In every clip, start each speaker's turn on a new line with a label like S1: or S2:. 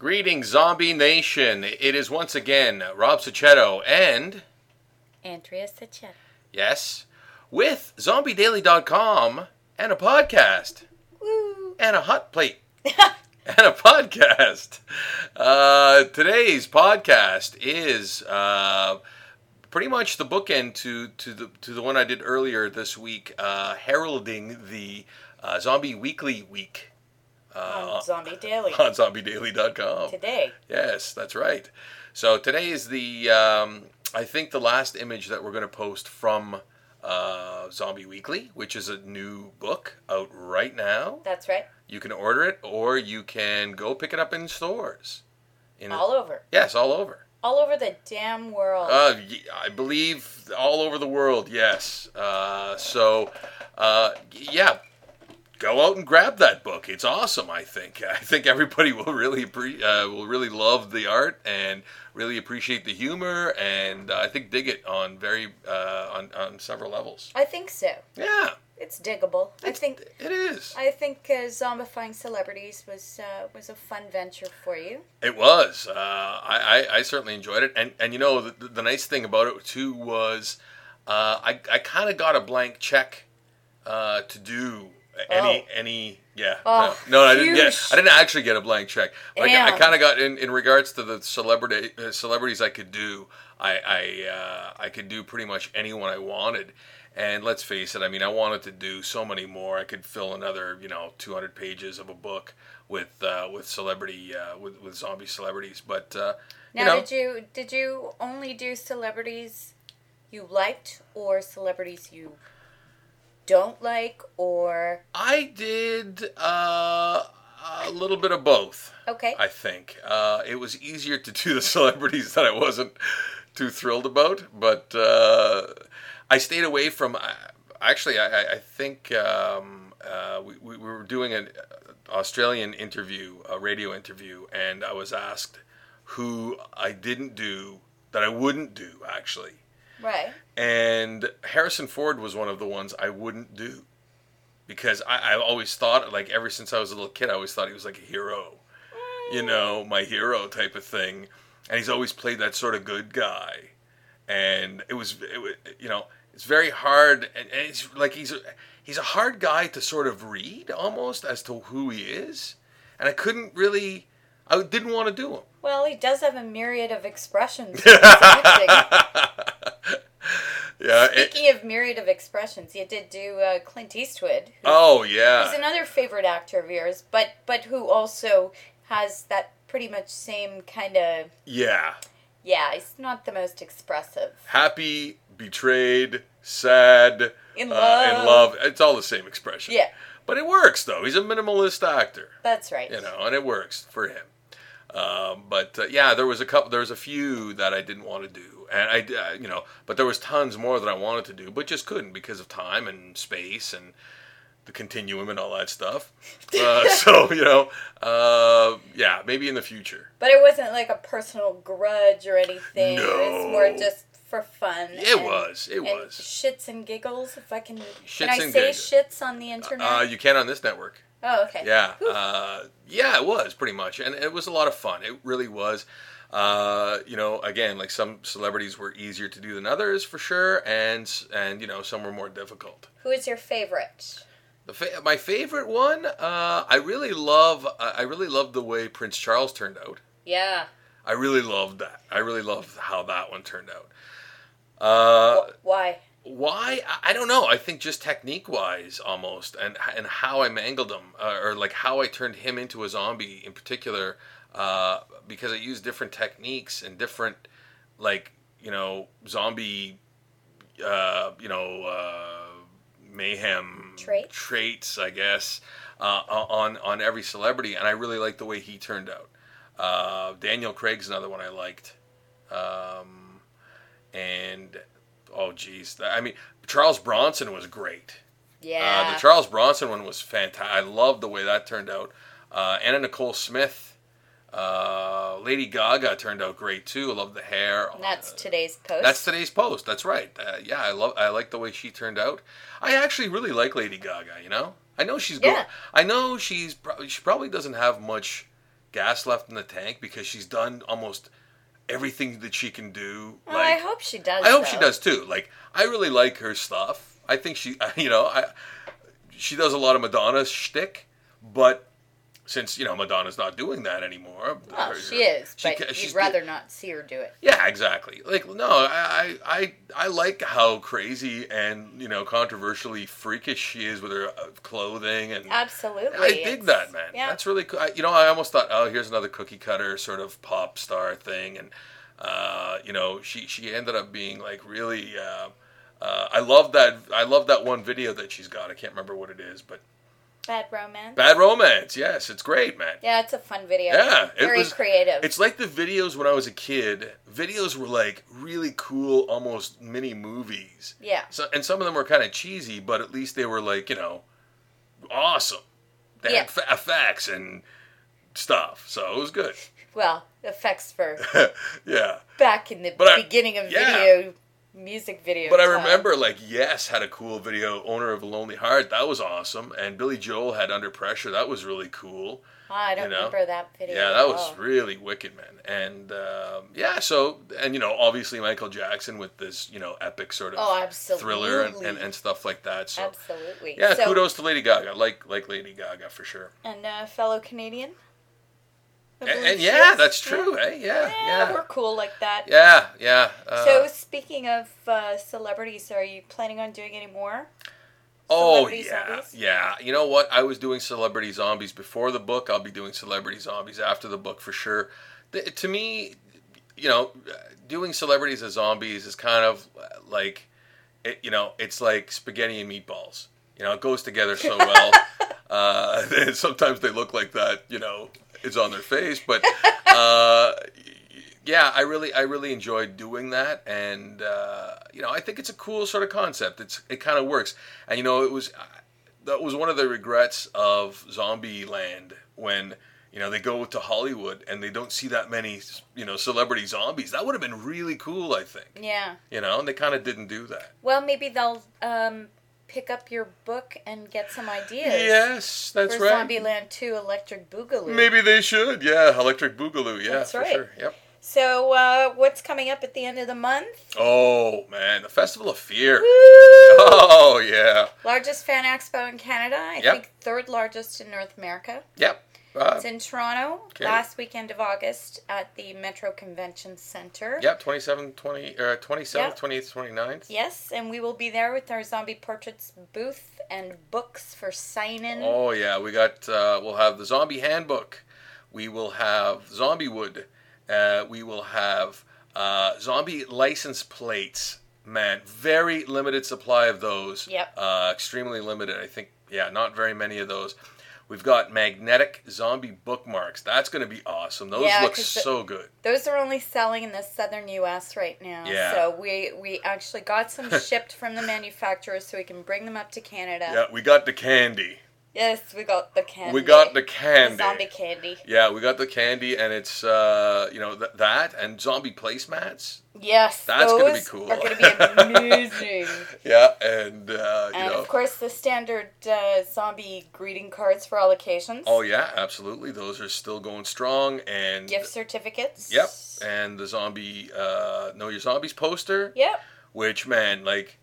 S1: Greetings, Zombie Nation. It is once again Rob Sacchetto and,
S2: Andrea Sachet.
S1: yes, with ZombieDaily.com and a podcast
S2: Woo!
S1: and a hot plate and a podcast. Uh, today's podcast is uh, pretty much the bookend to, to, the, to the one I did earlier this week, uh, heralding the uh, Zombie Weekly Week uh,
S2: on Zombie Daily.
S1: on ZombieDaily.com.
S2: Today.
S1: Yes, that's right. So today is the, um, I think, the last image that we're going to post from uh, Zombie Weekly, which is a new book out right now.
S2: That's right.
S1: You can order it, or you can go pick it up in stores. In
S2: All over.
S1: yes, all over.
S2: All over the damn world.
S1: Uh, I believe all over the world. Yes. Uh, so, uh, yeah, go out and grab that book. It's awesome. I think. I think everybody will really appre- uh, will really love the art and really appreciate the humor, and uh, I think dig it on very uh, on on several levels.
S2: I think so.
S1: Yeah,
S2: It's diggable. I think
S1: it is.
S2: I think uh, zombifying celebrities was uh, was a fun venture for you.
S1: It was. Uh, I, I I certainly enjoyed it, and and you know the, the nice thing about it too was uh, I I kind of got a blank check uh, to do any
S2: Oh.
S1: any yeah
S2: Oh,
S1: no no I didn't get. I didn't actually get a blank check. But I, I kind of got in in regards to the celebrity uh, celebrities I could do. I I uh, I could do pretty much anyone I wanted. And let's face it, I mean, I wanted to do so many more. I could fill another, you know, 200 pages of a book with uh, with celebrity uh, with with zombie celebrities. But uh,
S2: Now,
S1: you know,
S2: did you did you only do celebrities you liked, or celebrities you don't like, or
S1: I did uh, a little bit of both.
S2: okay?
S1: I think uh, it was easier to do the celebrities that I wasn't too thrilled about, but uh, I stayed away from. Uh, actually, I, I- I think um, uh, we, we were doing an Australian interview, a radio interview, and I was asked who I didn't do that I wouldn't do actually.
S2: Right.
S1: And Harrison Ford was one of the ones I wouldn't do because I, I've always thought, like, ever since I was a little kid, I always thought he was like a hero, you mm. know, my hero type of thing. And he's always played that sort of good guy. And it was, it, you know, it's very hard. And, and it's like he's a, he's a hard guy to sort of read almost as to who he is. And I couldn't really, I didn't want to do him.
S2: Well, he does have a myriad of expressions. acting.
S1: Yeah. it-
S2: Speaking of myriad of expressions, you did do uh, Clint Eastwood. who-
S1: oh, yeah.
S2: He's another favorite actor of yours, but but who also has that pretty much same kind of
S1: yeah.
S2: yeah. He's not the most expressive.
S1: happy, betrayed, sad,
S2: In
S1: uh,
S2: love.
S1: in love. It's all the same expression.
S2: Yeah,
S1: But it works though. He's a minimalist actor,
S2: that's right.
S1: you know, and it works for him. Um, but uh, yeah, there was a couple. There was a few that I didn't want to do, and I, uh, you know, but there was tons more that I wanted to do, but just couldn't because of time and space and the continuum and all that stuff. Uh, so you know, uh, yeah, maybe in the future.
S2: But it wasn't like a personal grudge or anything. No. It was more just for fun.
S1: It
S2: and-
S1: was. It was.
S2: shits and giggles. If I can,
S1: Shits
S2: can I say
S1: giggles.
S2: shits on the internet?
S1: Uh, you can on this network.
S2: oh, okay.
S1: Yeah, uh, yeah, it was pretty much, and it was a lot of fun. It really was. Uh, you know, again, like some celebrities were easier to do than others for sure, and and you know some were more difficult.
S2: Who is your favorite?
S1: The fa- my favorite one, uh, I really love. I really love the way Prince Charles turned out.
S2: Yeah.
S1: I really loved that. I really loved how that one turned out. Uh,
S2: Wh- Why?
S1: Why I- don't know. I think just technique wise, almost, and and how I mangled him, uh, or like how I turned him into a zombie in particular, uh, because I used different techniques and different, like you know, zombie, uh, you know, uh, mayhem
S2: Traits?
S1: traits, I guess, uh, on on every celebrity, and I really liked the way he turned out. Uh, Daniel Craig's another one I liked. Um, and oh geez, I mean Charles Bronson was great.
S2: Yeah.
S1: Uh, the Charles Bronson one was fantastic. I love the way that turned out. Uh, Anna Nicole Smith, uh, Lady Gaga turned out great too. I love the hair.
S2: And that's today's post.
S1: that's today's post. That's right. Uh, yeah, I love. I like the way she turned out. I actually really like Lady Gaga. You know, I know she's. Go-
S2: Yeah.
S1: I know she's. Pro- she probably doesn't have much gas left in the tank because she's done almost everything that she can do.
S2: Well, I hope she does.
S1: I hope she does too. Like, I really like her stuff. I think she, you know, I she does a lot of Madonna shtick, but since you know Madonna's not doing that anymore,
S2: Well,
S1: her-
S2: she is,
S1: she
S2: but you'd rather not see her do it.
S1: yeah, exactly. Like, no, I, I, I, like how crazy and you know controversially freakish she is with her uh, clothing and.
S2: Absolutely.
S1: I dig
S2: It's-
S1: that, man.
S2: Yeah.
S1: That's really cool. I, you know, I almost thought, oh, here's another cookie cutter sort of pop star thing, and uh, you know, she she ended up being like really. Uh, uh, I love that. I love that one video that she's got. I can't remember what it is, but
S2: Bad romance.
S1: Bad Romance. Yes, it's great, man.
S2: Yeah, it's a fun video.
S1: Yeah, it
S2: Very
S1: was-
S2: creative.
S1: It's like the videos when I was a kid. Videos were like really cool, almost mini movies.
S2: yeah.
S1: So, and some of them were kind of cheesy, but at least they were like you know, awesome. They
S2: Yeah.
S1: had fa- effects and stuff, so it was good.
S2: Well, effects for
S1: yeah,
S2: back in the
S1: But I-
S2: beginning of
S1: yeah.
S2: video, music video.
S1: but I remember like Yes had a cool video. Owner of a Lonely Heart, that was awesome. And Billy Joel had Under Pressure, that was really cool.
S2: Ah, I don't
S1: you know.
S2: remember that video.
S1: Yeah, that was
S2: all.
S1: really wicked, man. And um, yeah, so and you know, obviously Michael Jackson with this you know epic sort of
S2: Oh,
S1: thriller and, and, and stuff like that. So
S2: Absolutely.
S1: yeah,
S2: So-
S1: kudos to Lady Gaga. Like like Lady Gaga for sure.
S2: And uh, fellow Canadian. I
S1: And, and yeah,
S2: is.
S1: that's true. Hey, yeah,
S2: Yeah,
S1: yeah,
S2: we're cool like that.
S1: yeah, yeah. Uh,
S2: so speaking of uh, celebrities, are you planning on doing any more?
S1: oh
S2: Celebrity
S1: yeah,
S2: Zombies?
S1: yeah. You know what? I was doing Celebrity Zombies before the book. I'll be doing Celebrity Zombies after the book for sure. The, to me, you know, doing celebrities as zombies is kind of like, it, you know, it's like spaghetti and meatballs. You know, it goes together so well. Uh, sometimes they look like that. You know, it's on their face, but uh, yeah, I really, I really enjoyed doing that, and uh, you know, I think it's a cool sort of concept. It's it kind of works, and you know, it was that was one of the regrets of Zombieland when you know they go to Hollywood and they don't see that many you know celebrity zombies. That would have been really cool, I think.
S2: Yeah.
S1: You know, and they kind of didn't do that.
S2: Well, maybe they'll um, pick up your book and get some ideas.
S1: Yes, that's
S2: for
S1: right.
S2: Zombieland 2 Electric Boogaloo.
S1: Maybe they should. Yeah, Electric Boogaloo. Yeah,
S2: That's
S1: for
S2: right.
S1: sure. Yep.
S2: So, uh, what's coming up at the end of the month?
S1: Oh man, the Festival of Fear.
S2: Woo!
S1: Oh yeah.
S2: Largest fan expo in Canada. I
S1: Yep.
S2: think third largest in North America.
S1: Yep. Uh,
S2: It's in Toronto,
S1: Okay.
S2: last weekend of August at the Metro Convention Center.
S1: yep. 27, 20, uh, 27th,
S2: Yep.
S1: 28th, 29th.
S2: Yes, and we will be there with our zombie portraits booth and books for sign in.
S1: Oh yeah, we got. Uh, we'll have the Zombie Handbook. We will have Zombie Wood. Uh, we will have uh, zombie license plates. Man, very limited supply of those.
S2: Yep.
S1: Uh, extremely limited. I think. Yeah, not very many of those. We've got magnetic zombie bookmarks. That's going to be awesome. Those
S2: Yeah,
S1: look
S2: 'cause the-
S1: so good.
S2: Those are only selling in the southern U.S. right now.
S1: Yeah.
S2: So we we actually got some shipped from the manufacturers so we can bring them up to Canada.
S1: Yeah, we got the candy.
S2: Yes, we got the candy.
S1: We got the
S2: The
S1: candy.
S2: zombie candy.
S1: Yeah, we got the candy, and it's uh, you know th- that and zombie placemats.
S2: Yes,
S1: That's gonna be cool.
S2: Are going to be amazing.
S1: Yeah, and uh, you
S2: and
S1: know.
S2: of course, the standard uh, zombie greeting cards for all occasions.
S1: Oh yeah, absolutely. Those are still going strong, and
S2: Gift certificates.
S1: yep, and the zombie uh, Know Your Zombies poster,
S2: Yep.
S1: which man, like,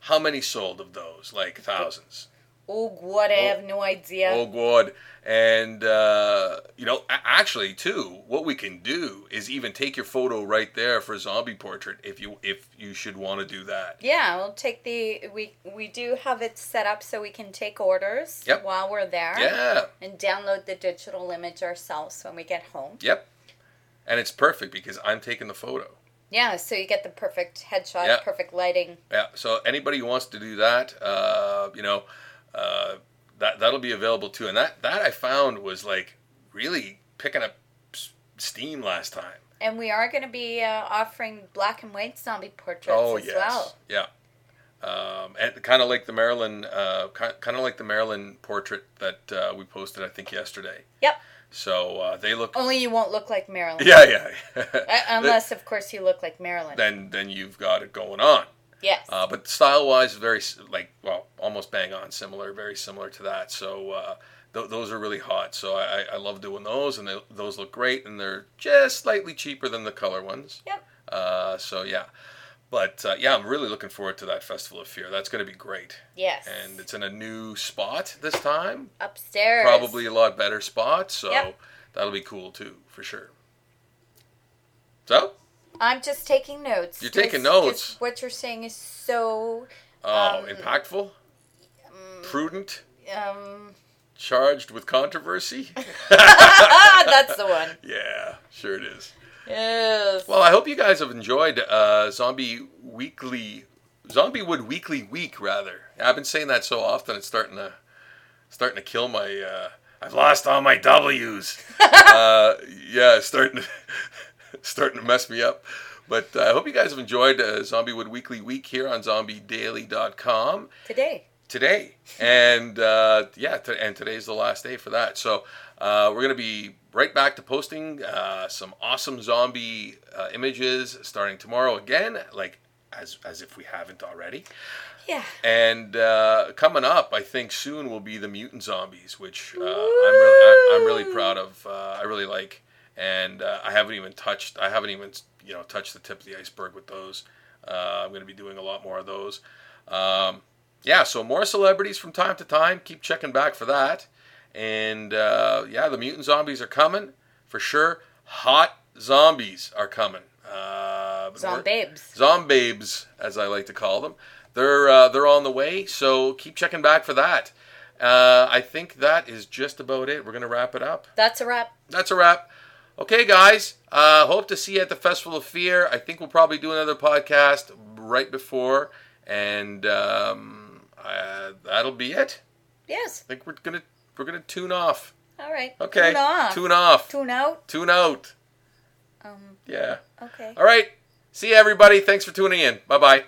S1: how many sold of those? Like thousands.
S2: Oh, what? I have no idea.
S1: Oh god! And uh, you know, actually, too, what we can do is even take your photo right there for a zombie portrait if you if you should want to do that.
S2: Yeah, we'll take the we we do have it set up so we can take orders
S1: Yep.
S2: while we're there.
S1: Yeah.
S2: And download the digital image ourselves when we get home.
S1: Yep. And it's perfect because I'm taking the photo.
S2: Yeah, so you get the perfect headshot,
S1: Yeah.
S2: perfect lighting.
S1: Yeah. So anybody who wants to do that, uh, you know, uh, that that'll be available too. And that that I found was like really picking up steam last time.
S2: And we are going to be uh, offering black and white zombie portraits
S1: oh
S2: as
S1: yes.
S2: well.
S1: Yeah. Um, and kind of like the Marilyn, uh, kind of like the Marilyn portrait that uh, we posted, I think yesterday.
S2: Yep.
S1: So uh, they look.
S2: Only you won't look like Marilyn.
S1: Yeah, yeah.
S2: Uh, unless, of course, you look like Marilyn.
S1: then then you've got it going on.
S2: yes.
S1: Uh, but style wise, very like well, almost bang on similar, very similar to that. So uh, th- those are really hot. So I, I love doing those, and they, those look great, and they're just slightly cheaper than the color ones.
S2: Yep.
S1: Uh, so yeah, but uh, yeah, I'm really looking forward to that Festival of Fear. That's going to be great,
S2: Yes.
S1: and it's in a new spot this time,
S2: upstairs.
S1: probably a lot better spot. So
S2: Yep.
S1: that'll be cool too, for sure. So,
S2: I'm just taking notes.
S1: You're taking notes.
S2: What you're saying is so
S1: oh,
S2: Um,
S1: impactful, prudent,
S2: um
S1: charged with controversy.
S2: that's the one.
S1: yeah, sure it is.
S2: Yes.
S1: Well, I hope you guys have enjoyed uh, Zombie Weekly, Zombie Wood Weekly Week rather. I've been saying that so often, it's starting to starting to kill my. Uh, I've lost all my W's. uh, yeah, it's starting to starting to mess me up. But uh, I hope you guys have enjoyed uh, Zombie Wood Weekly Week here on ZombieDaily.com
S2: Today.
S1: Today, and uh, yeah, t- and today's the last day for that. So uh, we're gonna be right back to posting uh, some awesome zombie uh, images starting tomorrow again, like as as if we haven't already.
S2: Yeah.
S1: And uh, coming up, I think soon will be the mutant zombies, which uh, I'm really I, I'm really proud of. Uh, I really like, and uh, I haven't even touched. I haven't even you know touched the tip of the iceberg with those. Uh, I'm going to be doing a lot more of those. Um, yeah, so more celebrities from time to time. Keep checking back for that. And uh, yeah, the mutant zombies are coming for sure. Hot zombies are coming. Uh,
S2: Zombabes.
S1: Zombabes, as I like to call them. They're uh, they're on the way, so keep checking back for that. Uh, I think that is just about it. We're gonna wrap it up.
S2: That's a wrap.
S1: That's a wrap. Okay, guys. Uh, hope to see you at the Festival of Fear. I think we'll probably do another podcast right before, and um, uh, that'll be it.
S2: Yes.
S1: I think we're gonna we're gonna tune off.
S2: All right.
S1: Okay,
S2: Tune off.
S1: Tune off.
S2: Tune out.
S1: Tune out.
S2: Um.
S1: Yeah.
S2: Okay.
S1: All right. See you, everybody. Thanks for tuning in. Bye bye.